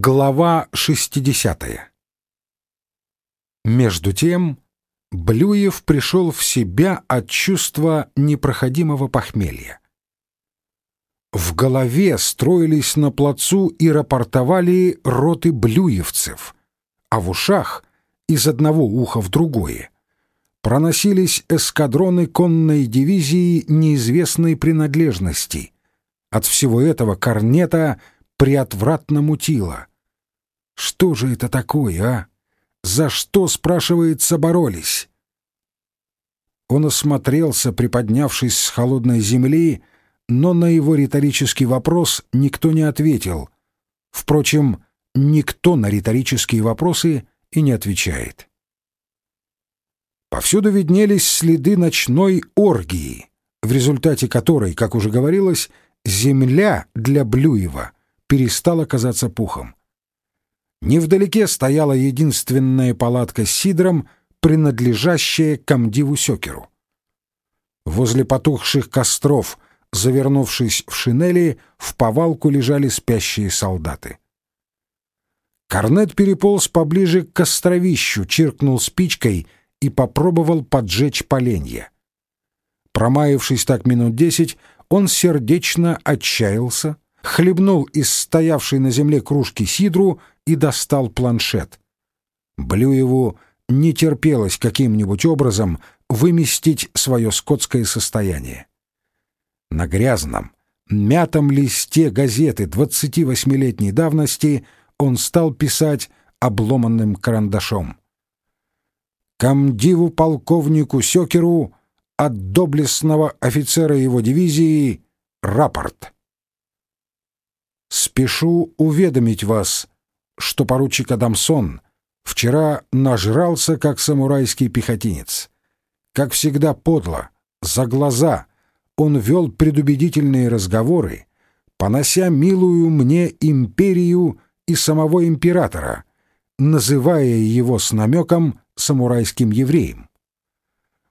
Глава 60 Между тем Блюев пришел в себя от чувства непроходимого похмелья. В голове строились на плацу и рапортовали роты блюевцев, а в ушах из одного уха в другое проносились эскадроны конной дивизии неизвестной принадлежности. От всего этого корнета — приотвратно мутило. Что же это такое, а? За что, спрашивается, боролись? Он осмотрелся, приподнявшись с холодной земли, но на его риторический вопрос никто не ответил. Впрочем, никто на риторические вопросы и не отвечает. Повсюду виднелись следы ночной оргии, в результате которой, как уже говорилось, земля для Блюева перестала казаться пухом. Невдалеке стояла единственная палатка с сидром, принадлежащая комдиву Сёкеру. Возле потухших костров, завернувшись в шинели, в повалку лежали спящие солдаты. Корнет переполз поближе к костровищу, чиркнул спичкой и попробовал поджечь поленья. Промаявшись так минут десять, он сердечно отчаялся, хлебнул из стоявшей на земле кружки сидру и достал планшет. Блюеву не терпелось каким-нибудь образом выместить свое скотское состояние. На грязном, мятом листе газеты 28-летней давности он стал писать обломанным карандашом. Комдиву полковнику Сёкеру от доблестного офицера его дивизии рапорт. Спешу уведомить вас, что поручик Адамсон вчера нажрался, как самурайский пехотинец. Как всегда подло, за глаза он вел предубедительные разговоры, понося милую мне империю и самого императора, называя его с намеком самурайским евреем.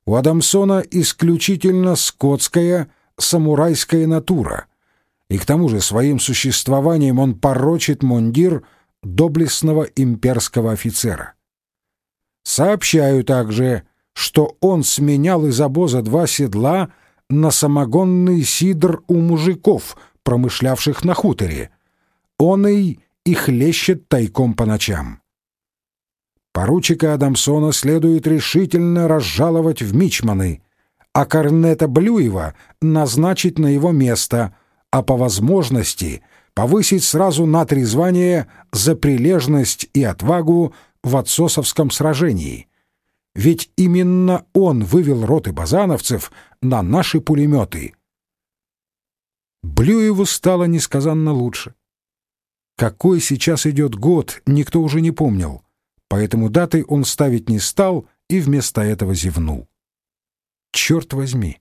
У Адамсона исключительно скотская самурайская натура — и к тому же своим существованием он порочит мундир доблестного имперского офицера. Сообщаю также, что он сменял из обоза два седла на самогонный сидр у мужиков, промышлявших на хуторе. Он и и хлещет тайком по ночам. Поручика Адамсона следует решительно разжаловать в мичманы, а Корнета Блюева назначить на его место — а по возможности повысить сразу на три звания за прилежность и отвагу в отсосовском сражении. Ведь именно он вывел роты базановцев на наши пулеметы. Блюеву стало несказанно лучше. Какой сейчас идет год, никто уже не помнил, поэтому даты он ставить не стал и вместо этого зевнул. Черт возьми!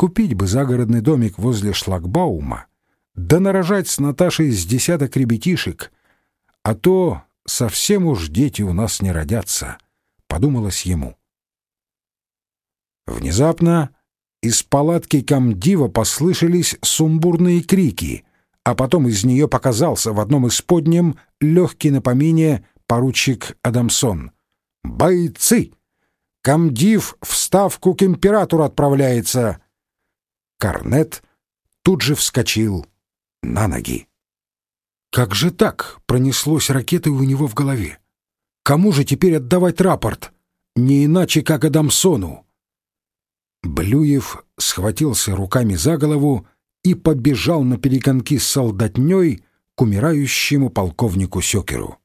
Купить бы загородный домик возле шлагбаума, да нарожать с Наташей с десяток ребятишек, а то совсем уж дети у нас не родятся, — подумалось ему. Внезапно из палатки комдива послышались сумбурные крики, а потом из нее показался в одном из подням легкий на поручик Адамсон. «Бойцы! Комдив в ставку к императору отправляется!» Корнет тут же вскочил на ноги. Как же так пронеслось ракетой у него в голове? Кому же теперь отдавать рапорт? Не иначе, как Адамсону. Блюев схватился руками за голову и побежал на перегонки с солдатней к умирающему полковнику Сёкеру.